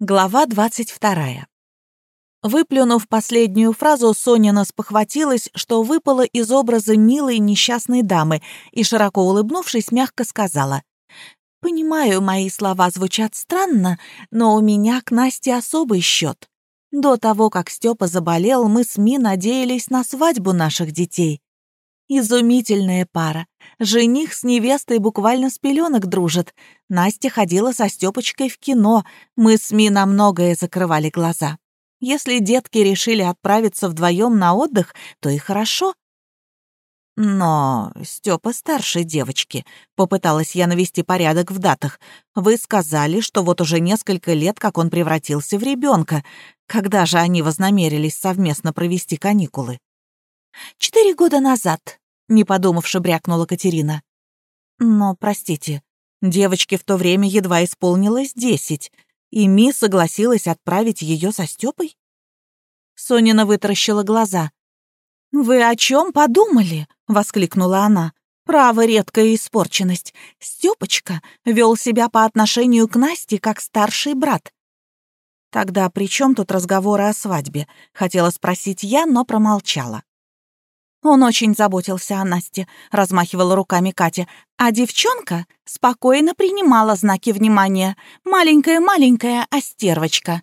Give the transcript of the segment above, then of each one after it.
Глава 22. Выплюнув последнюю фразу, Сонина спохватилась, что выпала из образа милой несчастной дамы и, широко улыбнувшись, мягко сказала. «Понимаю, мои слова звучат странно, но у меня к Насте особый счет. До того, как Степа заболел, мы с Ми надеялись на свадьбу наших детей. Изумительная пара. Жених с невестой буквально с пеленок дружат. Настя ходила со Степочкой в кино. Мы с Ми на многое закрывали глаза. Если детки решили отправиться вдвоем на отдых, то и хорошо. Но Степа старше девочки. Попыталась я навести порядок в датах. Вы сказали, что вот уже несколько лет, как он превратился в ребенка. Когда же они вознамерились совместно провести каникулы? «Четыре года назад», — не подумавши, брякнула Катерина. «Но, простите, девочке в то время едва исполнилось десять, и Ми согласилась отправить ее со Степой?» Сонина вытаращила глаза. «Вы о чем подумали?» — воскликнула она. «Право, редкая испорченность. Степочка вел себя по отношению к Насте как старший брат. Тогда при чем тут разговоры о свадьбе? Хотела спросить я, но промолчала. Он очень заботился о Насте, размахивала руками Катя, а девчонка спокойно принимала знаки внимания. Маленькая-маленькая остервочка.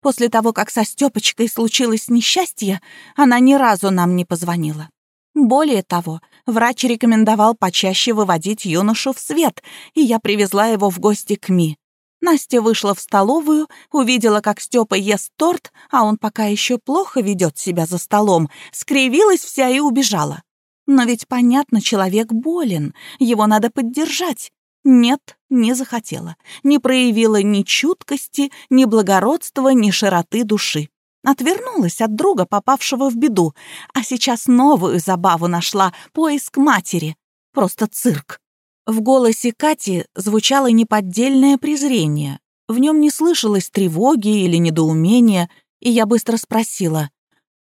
После того, как со Стёпочкой случилось несчастье, она ни разу нам не позвонила. Более того, врач рекомендовал почаще выводить юношу в свет, и я привезла его в гости к Ми. Настя вышла в столовую, увидела, как Степа ест торт, а он пока еще плохо ведет себя за столом, скривилась вся и убежала. Но ведь понятно, человек болен, его надо поддержать. Нет, не захотела, не проявила ни чуткости, ни благородства, ни широты души. Отвернулась от друга, попавшего в беду, а сейчас новую забаву нашла — поиск матери. Просто цирк. В голосе Кати звучало неподдельное презрение. В нем не слышалось тревоги или недоумения, и я быстро спросила.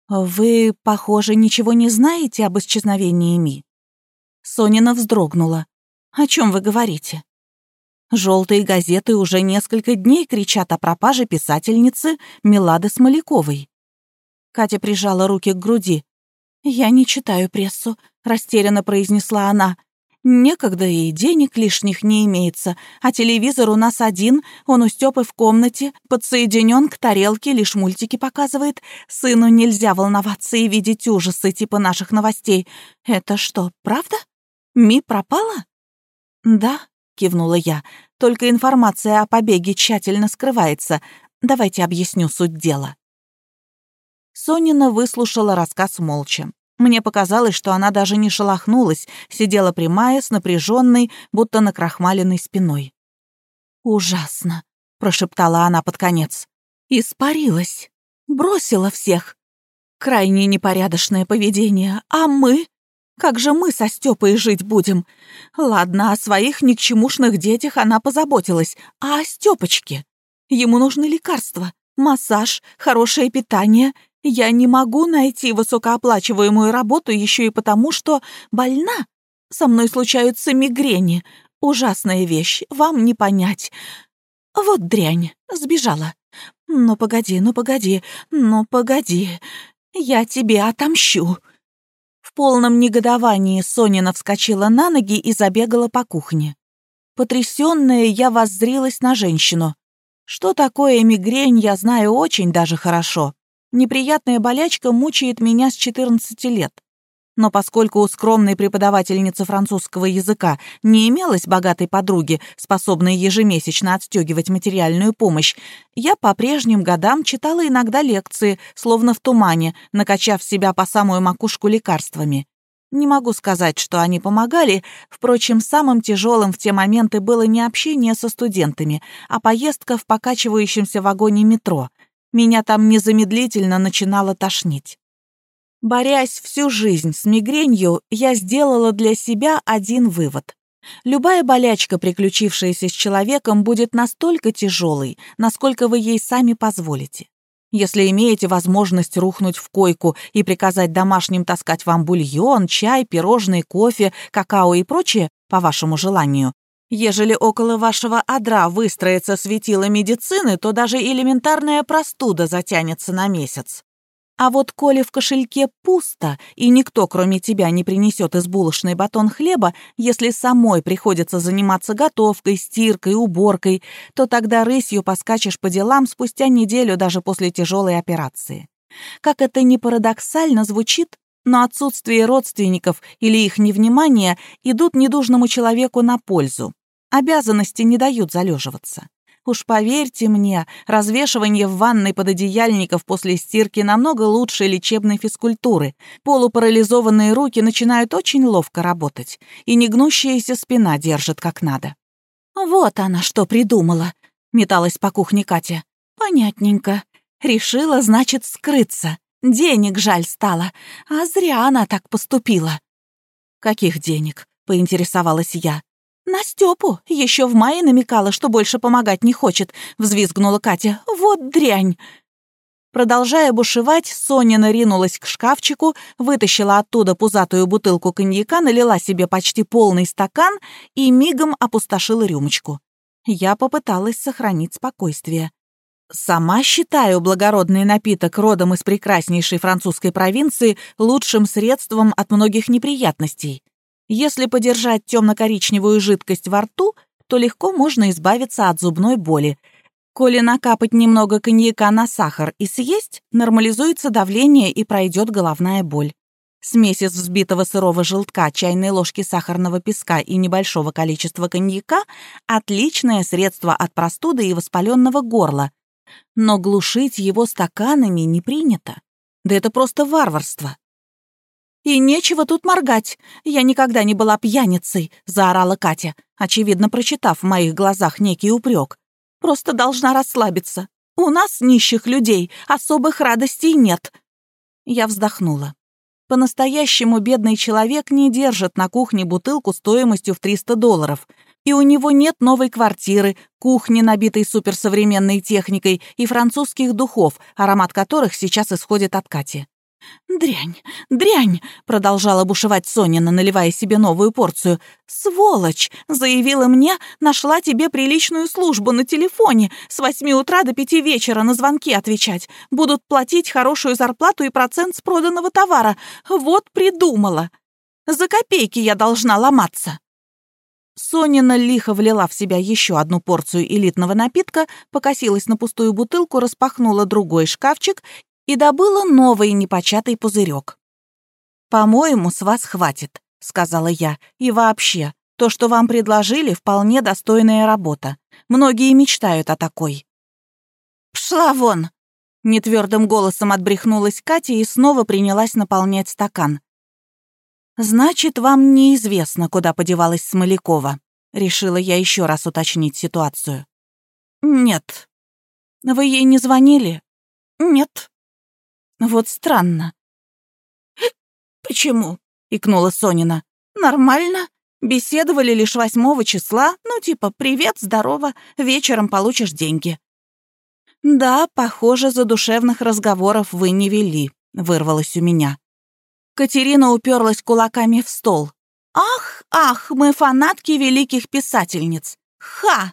«Вы, похоже, ничего не знаете об исчезновении Ми?» Сонина вздрогнула. «О чем вы говорите?» Желтые газеты уже несколько дней кричат о пропаже писательницы Милады Смоляковой. Катя прижала руки к груди. «Я не читаю прессу», — растерянно произнесла она. Некогда и денег лишних не имеется, а телевизор у нас один, он у Стёпы в комнате, подсоединен к тарелке, лишь мультики показывает. Сыну нельзя волноваться и видеть ужасы типа наших новостей. Это что, правда? Ми пропала? Да, кивнула я, только информация о побеге тщательно скрывается. Давайте объясню суть дела. Сонина выслушала рассказ молча. Мне показалось, что она даже не шелохнулась, сидела прямая, с напряженной, будто накрахмаленной спиной. «Ужасно», — прошептала она под конец. «Испарилась. Бросила всех. Крайне непорядочное поведение. А мы? Как же мы со Стёпой жить будем? Ладно, о своих никчемушных детях она позаботилась. А о Стёпочке? Ему нужны лекарства, массаж, хорошее питание — я не могу найти высокооплачиваемую работу еще и потому, что больна. Со мной случаются мигрени. Ужасная вещь, вам не понять. Вот дрянь, сбежала. Ну погоди, ну погоди, ну погоди. Я тебе отомщу. В полном негодовании Сонина вскочила на ноги и забегала по кухне. Потрясённая, я воззрилась на женщину. Что такое мигрень, я знаю очень даже хорошо. Неприятная болячка мучает меня с 14 лет. Но поскольку у скромной преподавательницы французского языка не имелось богатой подруги, способной ежемесячно отстегивать материальную помощь, я по прежним годам читала иногда лекции, словно в тумане, накачав себя по самую макушку лекарствами. Не могу сказать, что они помогали, впрочем, самым тяжелым в те моменты было не общение со студентами, а поездка в покачивающемся вагоне метро — меня там незамедлительно начинало тошнить. Борясь всю жизнь с мигренью, я сделала для себя один вывод. Любая болячка, приключившаяся с человеком, будет настолько тяжелой, насколько вы ей сами позволите. Если имеете возможность рухнуть в койку и приказать домашним таскать вам бульон, чай, пирожные, кофе, какао и прочее, по вашему желанию, Ежели около вашего адра выстроится светило медицины, то даже элементарная простуда затянется на месяц. А вот коли в кошельке пусто, и никто, кроме тебя, не принесет из булочной батон хлеба, если самой приходится заниматься готовкой, стиркой, уборкой, то тогда рысью поскачешь по делам спустя неделю даже после тяжелой операции. Как это ни парадоксально звучит, но отсутствие родственников или их невнимание идут недужному человеку на пользу. Обязанности не дают залеживаться. Уж поверьте мне, развешивание в ванной пододеяльников после стирки намного лучше лечебной физкультуры. Полупарализованные руки начинают очень ловко работать, и негнущаяся спина держит как надо. «Вот она что придумала», — металась по кухне Катя. «Понятненько. Решила, значит, скрыться. Денег жаль стало. А зря она так поступила». «Каких денег?» — поинтересовалась я. «На Степу еще в мае намекала, что больше помогать не хочет», — взвизгнула Катя. «Вот дрянь!» Продолжая бушевать, Соня наринулась к шкафчику, вытащила оттуда пузатую бутылку коньяка, налила себе почти полный стакан и мигом опустошила рюмочку. Я попыталась сохранить спокойствие. Сама считаю благородный напиток родом из прекраснейшей французской провинции лучшим средством от многих неприятностей. Если подержать темно-коричневую жидкость во рту, то легко можно избавиться от зубной боли. Коли накапать немного коньяка на сахар и съесть, нормализуется давление и пройдет головная боль. Смесь из взбитого сырого желтка, чайной ложки сахарного песка и небольшого количества коньяка – отличное средство от простуды и воспаленного горла. Но глушить его стаканами не принято. Да это просто варварство. «И нечего тут моргать. Я никогда не была пьяницей», — заорала Катя, очевидно прочитав в моих глазах некий упрек. «Просто должна расслабиться. У нас, нищих людей, особых радостей нет». Я вздохнула. По-настоящему бедный человек не держит на кухне бутылку стоимостью в 300 долларов, и у него нет новой квартиры, кухни, набитой суперсовременной техникой, и французских духов, аромат которых сейчас исходит от Кати. «Дрянь, дрянь!» — продолжала бушевать Сонина, наливая себе новую порцию. «Сволочь!» — заявила мне, нашла тебе приличную службу на телефоне с восьми утра до пяти вечера на звонки отвечать. Будут платить хорошую зарплату и процент с проданного товара. Вот придумала! За копейки я должна ломаться!» Сонина лихо влила в себя еще одну порцию элитного напитка, покосилась на пустую бутылку, распахнула другой шкафчик и добыла новый непочатый пузырек. «По-моему, с вас хватит», — сказала я. «И вообще, то, что вам предложили, вполне достойная работа. Многие мечтают о такой». «Пшла вон!» — нетвердым голосом отбрехнулась Катя и снова принялась наполнять стакан. «Значит, вам неизвестно, куда подевалась Смолякова», — решила я еще раз уточнить ситуацию. «Нет». «Вы ей не звонили?» «Нет». Вот странно. «Почему?» — икнула Сонина. «Нормально. Беседовали лишь восьмого числа. Ну, типа, привет, здорово, вечером получишь деньги». «Да, похоже, задушевных разговоров вы не вели», — вырвалось у меня. Катерина уперлась кулаками в стол. «Ах, ах, мы фанатки великих писательниц! Ха!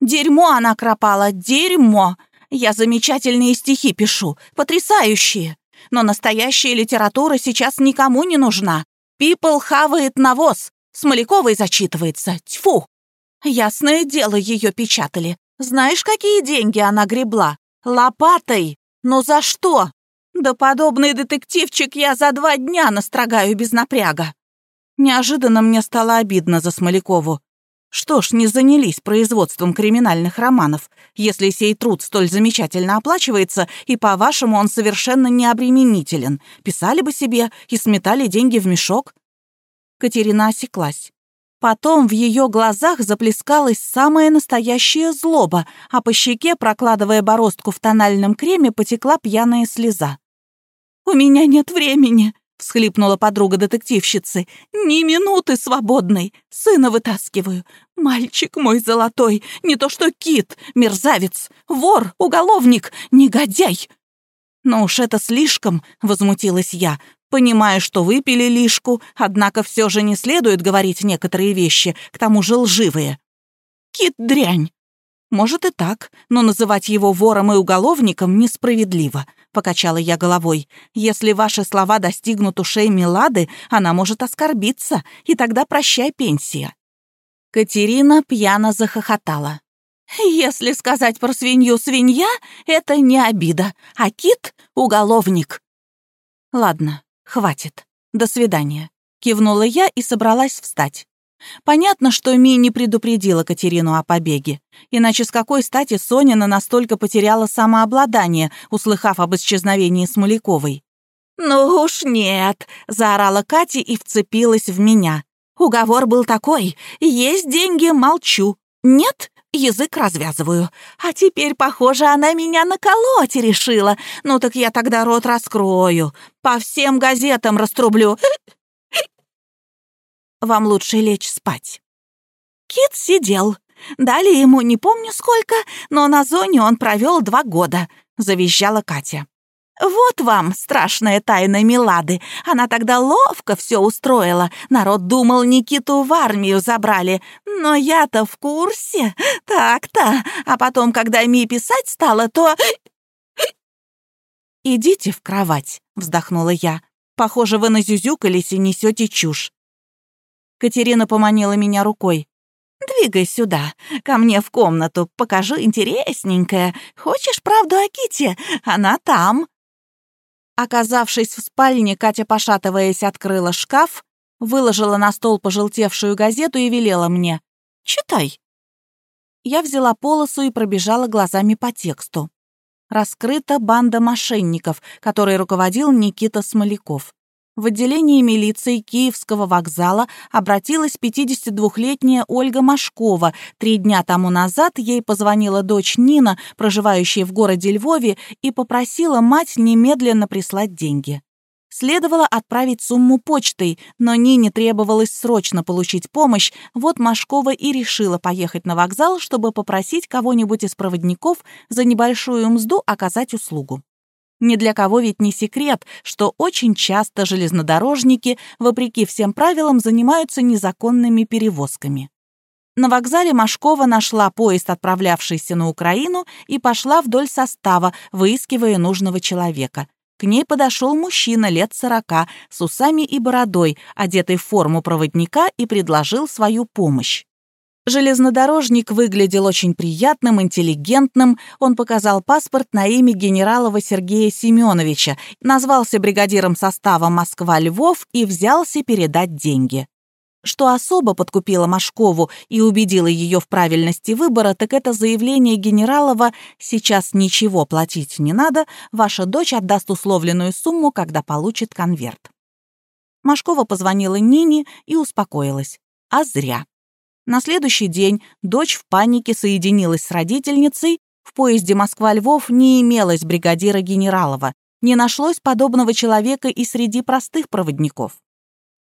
Дерьмо она кропала, дерьмо! Я замечательные стихи пишу, потрясающие. Но настоящая литература сейчас никому не нужна. Пипл хавает навоз, Смоляковой зачитывается. Тьфу! Ясное дело, ее печатали. Знаешь, какие деньги она гребла? Лопатой. Но за что? Да подобный детективчик я за два дня настрогаю без напряга. Неожиданно мне стало обидно за Смолякову. Что ж, не занялись производством криминальных романов, если сей труд столь замечательно оплачивается, и, по-вашему, он совершенно необременителен. Писали бы себе и сметали деньги в мешок. Катерина осеклась. Потом в ее глазах заплескалась самая настоящая злоба, а по щеке, прокладывая бороздку в тональном креме, потекла пьяная слеза. «У меня нет времени», — всхлипнула подруга детективщицы. «Ни минуты свободной. Сына вытаскиваю. Мальчик мой золотой, не то что кит, мерзавец, вор, уголовник, негодяй!» «Ну уж это слишком», — возмутилась я, понимая, что выпили лишку, однако все же не следует говорить некоторые вещи, к тому же лживые. Кит — дрянь. Может и так, но называть его вором и уголовником несправедливо, покачала я головой. Если ваши слова достигнут ушей Милады, она может оскорбиться, и тогда прощай пенсия. Катерина пьяно захохотала. «Если сказать про свинью свинья, это не обида, а кит — уголовник». «Ладно, хватит. До свидания», — кивнула я и собралась встать. Понятно, что Ми не предупредила Катерину о побеге. Иначе с какой стати Сонина настолько потеряла самообладание, услыхав об исчезновении Смоляковой? «Ну уж нет!» — заорала Катя и вцепилась в меня. Уговор был такой «Есть деньги — молчу. Нет — язык развязываю. А теперь, похоже, она меня наколоть решила. Ну так я тогда рот раскрою. По всем газетам раструблю. Вам лучше лечь спать». Кит сидел. Дали ему не помню сколько, но на зоне он провел два года, завизжала Катя. «Вот вам страшная тайна Милады. Она тогда ловко все устроила. Народ думал, Никиту в армию забрали. Но я-то в курсе. Так-то. А потом, когда Ми писать стала, то...» «Идите в кровать», — вздохнула я. «Похоже, вы назюзюкались и несете чушь. Катерина поманила меня рукой. «Двигай сюда, ко мне в комнату, покажу интересненькое. Хочешь правду о Ките? Она там». Оказавшись в спальне, Катя, пошатываясь, открыла шкаф, выложила на стол пожелтевшую газету и велела мне «Читай». Я взяла полосу и пробежала глазами по тексту. Раскрыта банда мошенников, которой руководил Никита Смоляков. В отделении милиции Киевского вокзала обратилась 52-летняя Ольга Машкова. Три дня тому назад ей позвонила дочь Нина, проживающая в городе Львове, и попросила мать немедленно прислать деньги. Следовало отправить сумму почтой, но Нине требовалось срочно получить помощь, вот Машкова и решила поехать на вокзал, чтобы попросить кого-нибудь из проводников за небольшую мзду оказать услугу. Ни для кого ведь не секрет, что очень часто железнодорожники, вопреки всем правилам, занимаются незаконными перевозками. На вокзале Машкова нашла поезд, отправлявшийся на Украину, и пошла вдоль состава, выискивая нужного человека. К ней подошел мужчина лет сорока, с усами и бородой, одетый в форму проводника, и предложил свою помощь. Железнодорожник выглядел очень приятным, интеллигентным. Он показал паспорт на имя генералова Сергея Семеновича, назвался бригадиром состава Москва-Львов и взялся передать деньги. Что особо подкупило Машкову и убедило ее в правильности выбора, так это заявление генералова «Сейчас ничего платить не надо, ваша дочь отдаст условленную сумму, когда получит конверт». Машкова позвонила Нине и успокоилась. А зря. На следующий день дочь в панике соединилась с родительницей. В поезде Москва-Львов не имелось бригадира Генералова. Не нашлось подобного человека и среди простых проводников.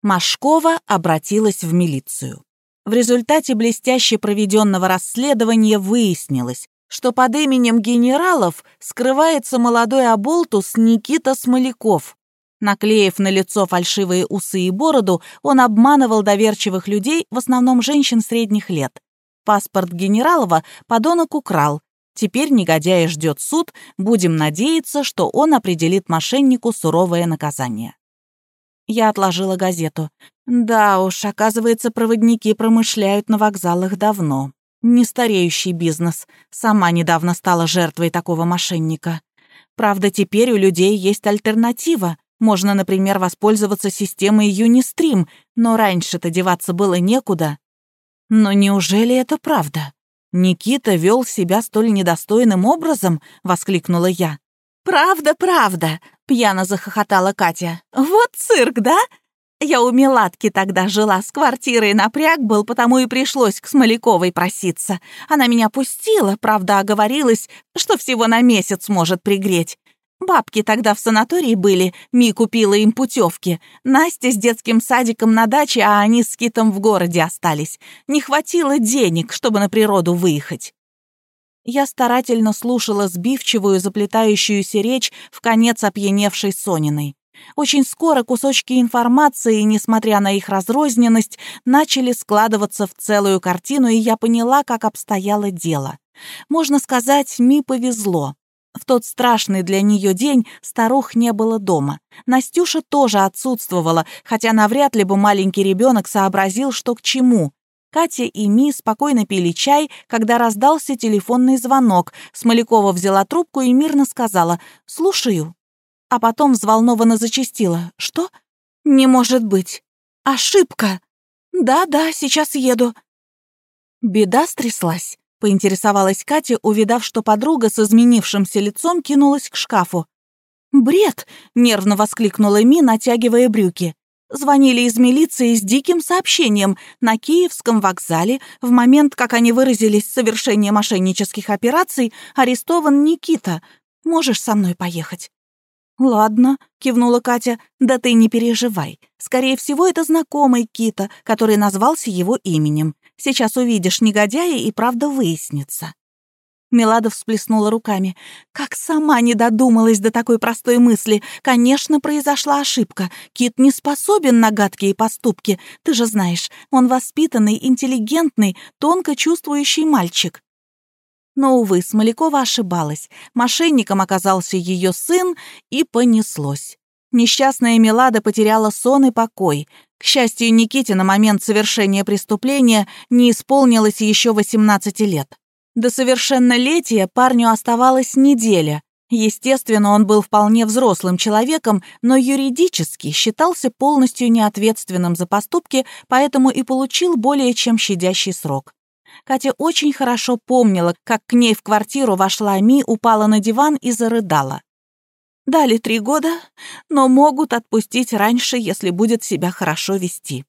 Машкова обратилась в милицию. В результате блестяще проведенного расследования выяснилось, что под именем генералов скрывается молодой оболтус Никита Смоляков, Наклеив на лицо фальшивые усы и бороду, он обманывал доверчивых людей, в основном женщин средних лет. Паспорт Генералова подонок украл. Теперь негодяя ждет суд, будем надеяться, что он определит мошеннику суровое наказание. Я отложила газету. Да уж, оказывается, проводники промышляют на вокзалах давно. Нестареющий бизнес. Сама недавно стала жертвой такого мошенника. Правда, теперь у людей есть альтернатива. Можно, например, воспользоваться системой Unistream, но раньше-то деваться было некуда. Но неужели это правда? Никита вел себя столь недостойным образом, воскликнула я. Правда, правда, пьяно захохотала Катя. Вот цирк, да? Я у Меладки тогда жила, с квартирой напряг был, потому и пришлось к Смоляковой проситься. Она меня пустила, правда, оговорилась, что всего на месяц может пригреть. Бабки тогда в санатории были, Ми купила им путевки. Настя с детским садиком на даче, а они с Китом в городе остались. Не хватило денег, чтобы на природу выехать. Я старательно слушала сбивчивую, заплетающуюся речь в конец опьяневшей Сониной. Очень скоро кусочки информации, несмотря на их разрозненность, начали складываться в целую картину, и я поняла, как обстояло дело. Можно сказать, Ми повезло. В тот страшный для нее день старух не было дома. Настюша тоже отсутствовала, хотя навряд ли бы маленький ребенок сообразил, что к чему. Катя и Ми спокойно пили чай, когда раздался телефонный звонок. Смолякова взяла трубку и мирно сказала «Слушаю». А потом взволнованно зачастила «Что? Не может быть. Ошибка. Да-да, сейчас еду». Беда стряслась. Поинтересовалась Катя, увидав, что подруга с изменившимся лицом кинулась к шкафу. «Бред!» — нервно воскликнула Ми, натягивая брюки. Звонили из милиции с диким сообщением. На Киевском вокзале в момент, как они выразились, совершения мошеннических операций, арестован Никита. Можешь со мной поехать?» «Ладно», — кивнула Катя, — «да ты не переживай. Скорее всего, это знакомый Кита, который назвался его именем. Сейчас увидишь негодяя, и правда выяснится». Мелада всплеснула руками. «Как сама не додумалась до такой простой мысли! Конечно, произошла ошибка. Кит не способен на гадкие поступки. Ты же знаешь, он воспитанный, интеллигентный, тонко чувствующий мальчик». Но, увы, Смолякова ошибалась. Мошенником оказался ее сын, и понеслось. Несчастная Мелада потеряла сон и покой. К счастью, Никите на момент совершения преступления не исполнилось еще 18 лет. До совершеннолетия парню оставалась неделя. Естественно, он был вполне взрослым человеком, но юридически считался полностью неответственным за поступки, поэтому и получил более чем щадящий срок. Катя очень хорошо помнила, как к ней в квартиру вошла Ми, упала на диван и зарыдала. Дали три года, но могут отпустить раньше, если будет себя хорошо вести.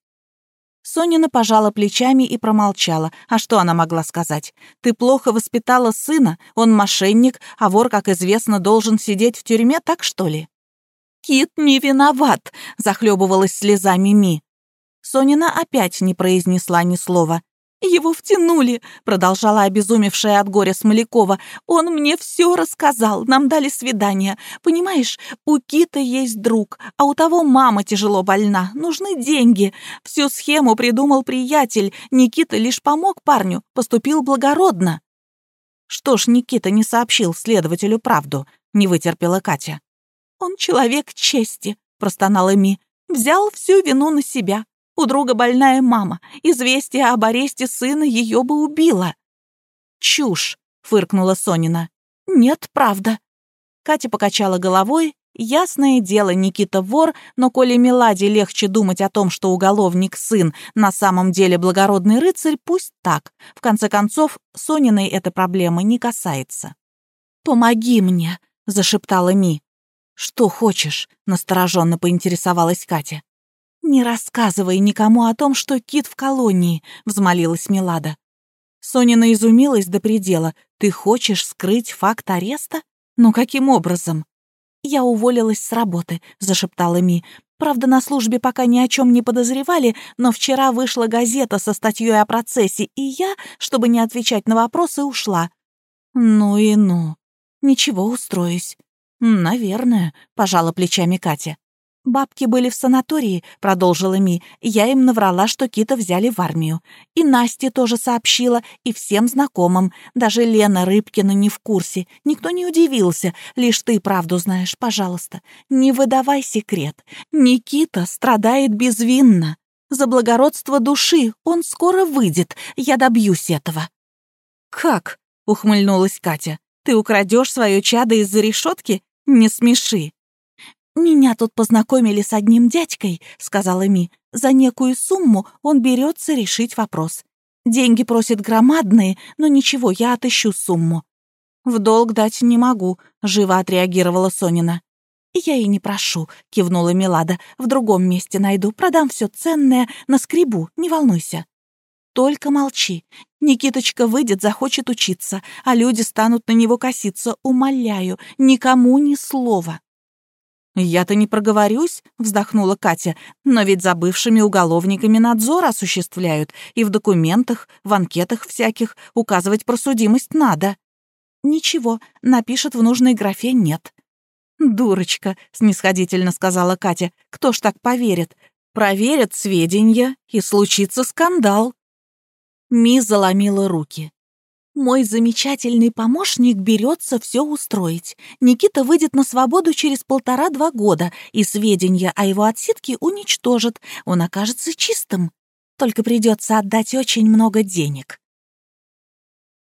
Сонина пожала плечами и промолчала. А что она могла сказать? «Ты плохо воспитала сына, он мошенник, а вор, как известно, должен сидеть в тюрьме, так что ли?» «Кит не виноват», — захлебывалась слезами Ми. Сонина опять не произнесла ни слова. «Его втянули», — продолжала обезумевшая от горя Смолякова. «Он мне все рассказал, нам дали свидание. Понимаешь, у Кита есть друг, а у того мама тяжело больна, нужны деньги. Всю схему придумал приятель, Никита лишь помог парню, поступил благородно». «Что ж Никита не сообщил следователю правду?» — не вытерпела Катя. «Он человек чести», — простонала Ми. «Взял всю вину на себя. У друга больная мама. Известие об аресте сына ее бы убило». «Чушь!» — фыркнула Сонина. «Нет, правда». Катя покачала головой. Ясное дело, Никита вор, но коли Меладе легче думать о том, что уголовник сын на самом деле благородный рыцарь, пусть так. В конце концов, Сониной эта проблема не касается. «Помоги мне», — зашептала Ми. «Что хочешь?» — настороженно поинтересовалась Катя. «Не рассказывай никому о том, что Кит в колонии», — взмолилась Милада. Сонина изумилась до предела. «Ты хочешь скрыть факт ареста? Ну каким образом?» «Я уволилась с работы», — зашептала Ми. «Правда, на службе пока ни о чем не подозревали, но вчера вышла газета со статьей о процессе, и я, чтобы не отвечать на вопросы, ушла». «Ну и ну. Ничего, устроюсь». «Наверное», — пожала плечами Катя. «Бабки были в санатории», — продолжила Ми. «Я им наврала, что Кита взяли в армию. И Насте тоже сообщила, и всем знакомым. Даже Лена Рыбкина не в курсе. Никто не удивился. Лишь ты правду знаешь, пожалуйста. Не выдавай секрет. Никита страдает безвинно. За благородство души он скоро выйдет. Я добьюсь этого». «Как?» — ухмыльнулась Катя. «Ты украдешь свое чадо из-за решетки? Не смеши». «Меня тут познакомили с одним дядькой», — сказала Ми. «За некую сумму он берется решить вопрос. Деньги просит громадные, но ничего, я отыщу сумму». «В долг дать не могу», — живо отреагировала Сонина. «Я и не прошу», — кивнула Милада. «В другом месте найду, продам все ценное, на скребу, не волнуйся». «Только молчи. Никиточка выйдет, захочет учиться, а люди станут на него коситься. Умоляю, никому ни слова». «Я-то не проговорюсь», — вздохнула Катя, «но ведь за бывшими уголовниками надзор осуществляют, и в документах, в анкетах всяких указывать про судимость надо». «Ничего, напишет в нужной графе «нет». «Дурочка», — снисходительно сказала Катя, — «кто ж так поверит? Проверят сведения, и случится скандал». Ми заломила руки. «Мой замечательный помощник берется все устроить. Никита выйдет на свободу через полтора-два года, и сведения о его отсидке уничтожат. Он окажется чистым. Только придется отдать очень много денег».